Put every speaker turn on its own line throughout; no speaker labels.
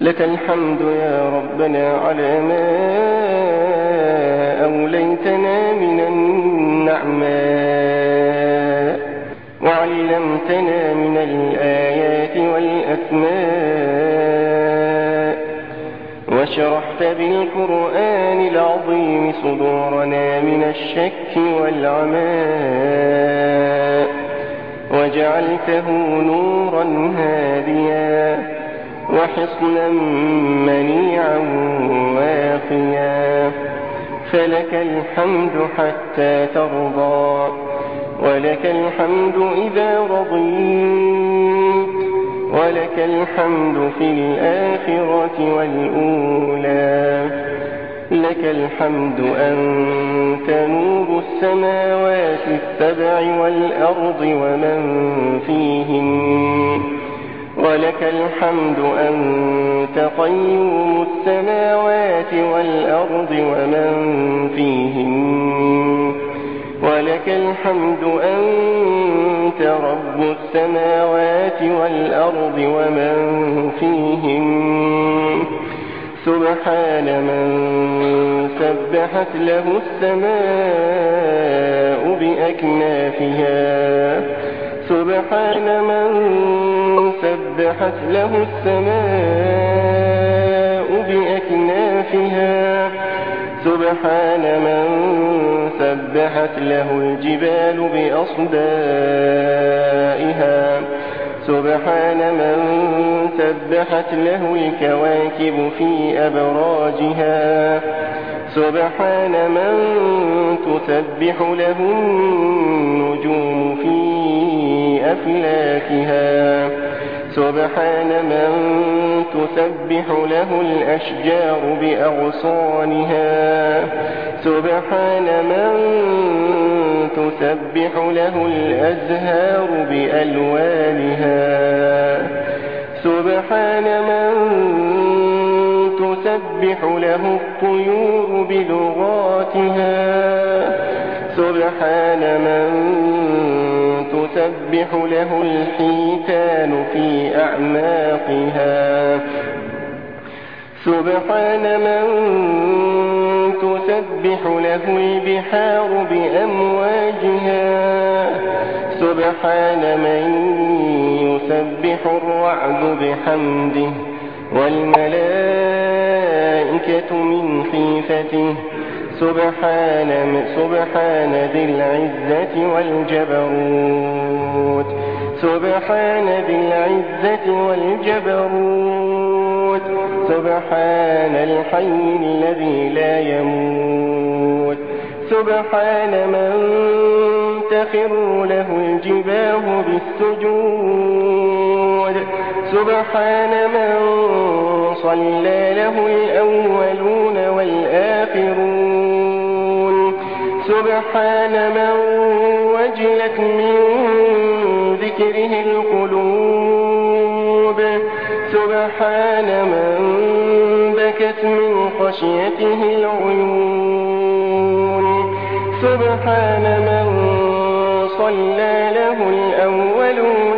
لك الحمد يا ربنا على ما أوليتنا من النعماء وعلمتنا من الآيات والأسماء. وشرحت بالقرآن العظيم صدورنا من الشك والعماء. وجعلته نورا هاديا. وحصنا منيعا واقيا. فلك الحمد حتى ترضى ولك الحمد إذا رضيت ولك الحمد في الآخرة والأولى. لك الحمد أنت نور السماوات السبع والأرض ومن فيهن. ولك الحمد أنت قيوم السماوات والأرض ومن فيهن. ولك الحمد أنت رب السماوات والأرض ومن فيهن. سبحان من سبحت له السماء بأكنافها. سبحان من سبحت له السماء بأكنافها. سبحان من سبحت له الجبال بأصدائها سبحان من سبحت له الكواكب في أبراجها. سبحان من تسبح له النجوم في أفلاكها. سبحان من تسبح له الأشجار بأغصانها. سبحان من تسبح له الأزهار بألوانها. سبحان من تسبح له الطيور بلغاتها. سبحان من تسبح له الحيتان في أعماقها. سبحان من تسبح له البحار بأمواجها. سبحان من يسبح الرعد بحمده. والملائكة من خيفته. سبحان سبحان ذي العزة والجبروت. سبحان ذي العزة والجبروت. سبحان الحي الذي لا يموت. سبحان من تخر له الجباه بالسجود. سبحان من صلى له الأولون والآخرون. سبحان من وجلت من ذكره القلوب. سبحان من بكت من خشيته العيون. سبحان من صلى له الأولون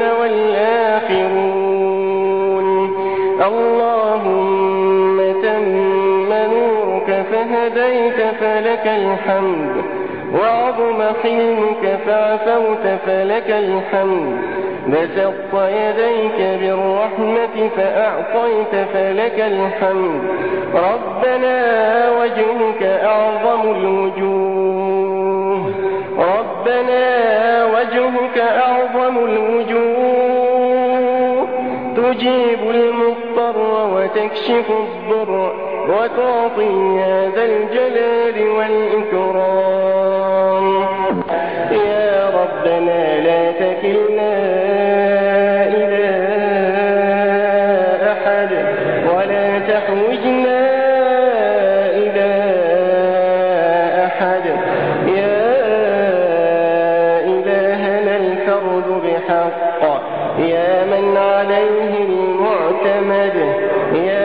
فهديت فلك الحمد وعظم حلمك فعفوت فلك الحمد. بسطت يديك بالرحمة فأعطيت فلك الحمد. ربنا وجهك أعظم الوجوه. ربنا وجهك أعظم الوجوه. تجيب المضطر وتكشف الضر. وتعطي ذا الجلال والإكرام. يا ربنا لا تكلنا إلى أحد ولا تحوجنا إلى أحد. يا إلهنا الفرد بحق. يا من عليه المعتمد. يا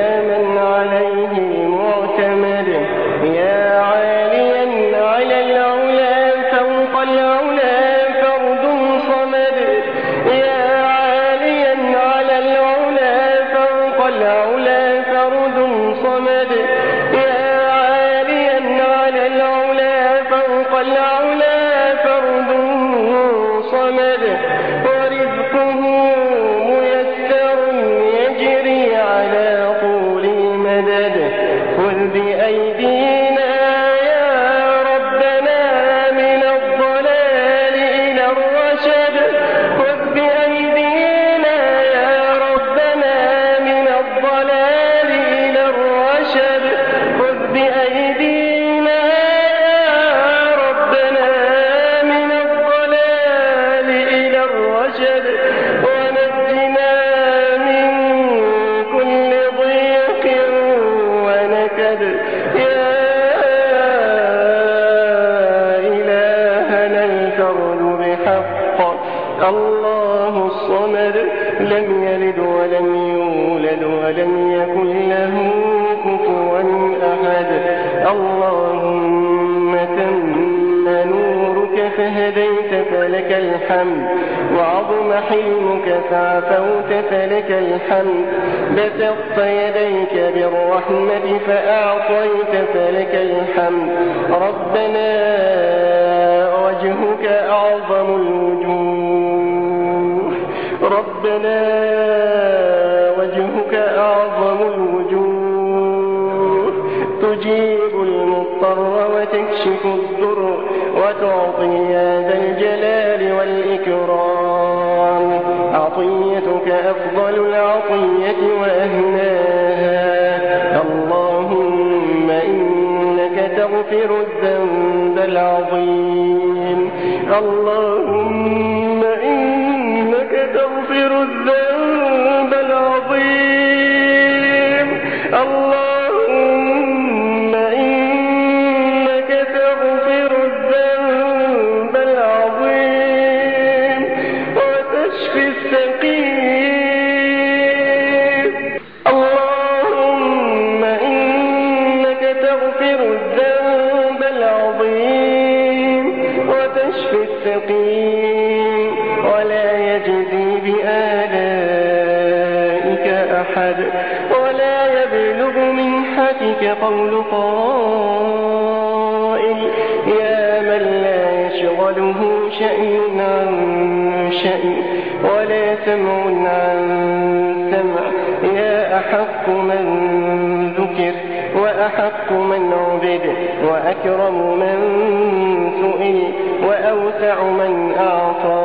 يولد ولم يكن له كفوا أحد؟ اللهم تم نورك فهديت فلك الحمد وعظم حلمك فعفوت فلك الحمد. بسطت يديك بالرحمة فأعطيت فلك الحمد. ربنا وجهك أعظم الوجوه. ربنا وجهك أعظم الوجوه تجيب المضطر وتكشف الضر وتعطي ذا الجلال والإكرام. عطيتك أفضل العطية وأهناها. اللهم إنك تغفر الذنب العظيم. اللهم إنك تغفر الذنب السقيم. ولا يجزي بآلائك أحد. قول قائل يا من لا يشغله شأن عن شأن ولا سمع عن سمع. يا أحق من ذكر وأحق من عبد وأكرم من سئل وأوسع من أعطى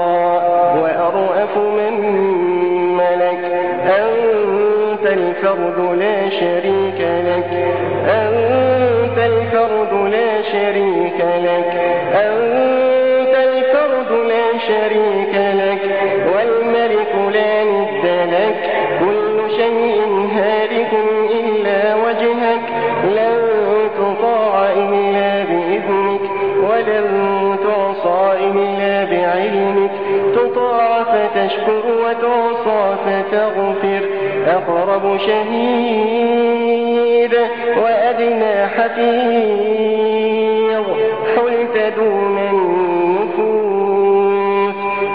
وأرأف من الفرد لا شريك لك. أنت الفرد لا شريك لك. أنت الفرد لا شريك لك. والملك لا ند لك. كل شيء هالك إلا وجهك. لن تطاع إلا بإذنك. ولن تعصى إلا بعلمك. تطاع فتشكر وتعصى فتغفر. أقرب شهيد وأدنى حفيظ. حلت دون النفوس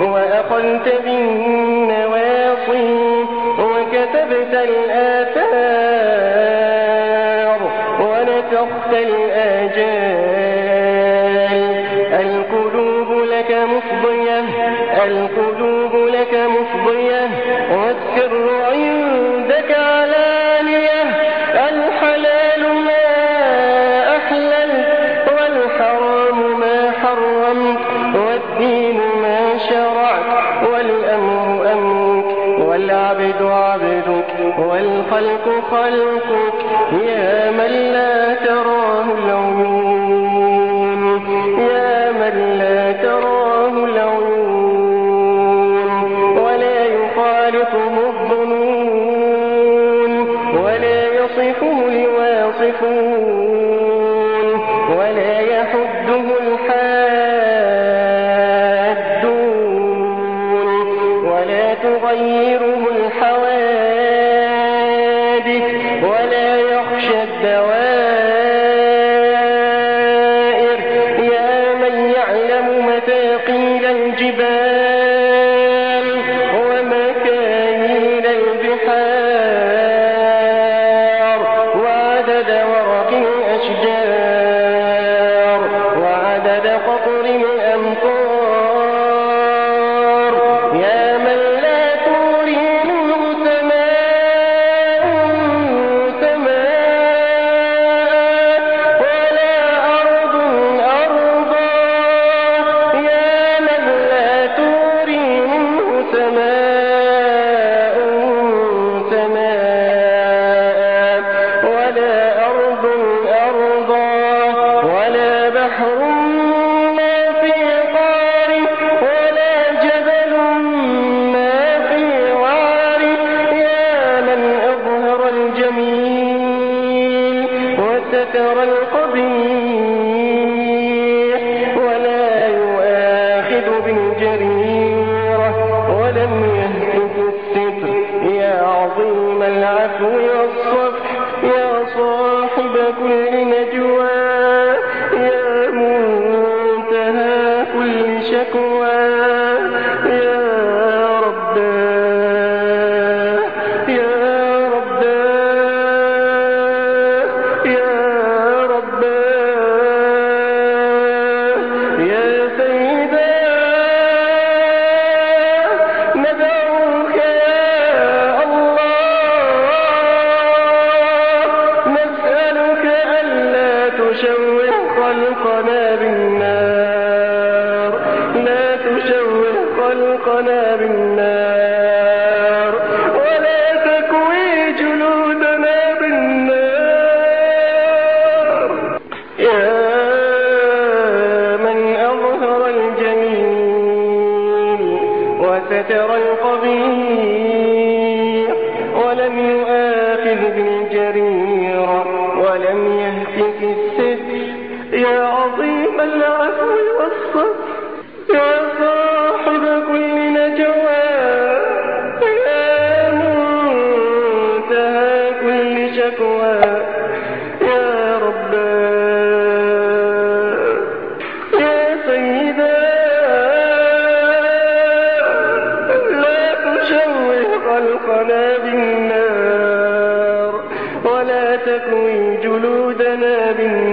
وأقلت بالنواصي وكتبت الآثار والخلق خلقك يا من لا تراه العيون. يا من لا تراه العيون. ولا يخالطه الظنون. ولا يصفه الواصفون. ولا يحده الحادون. ولا تغيره الجبال كل ولم يؤاخذ جلودنا بالنار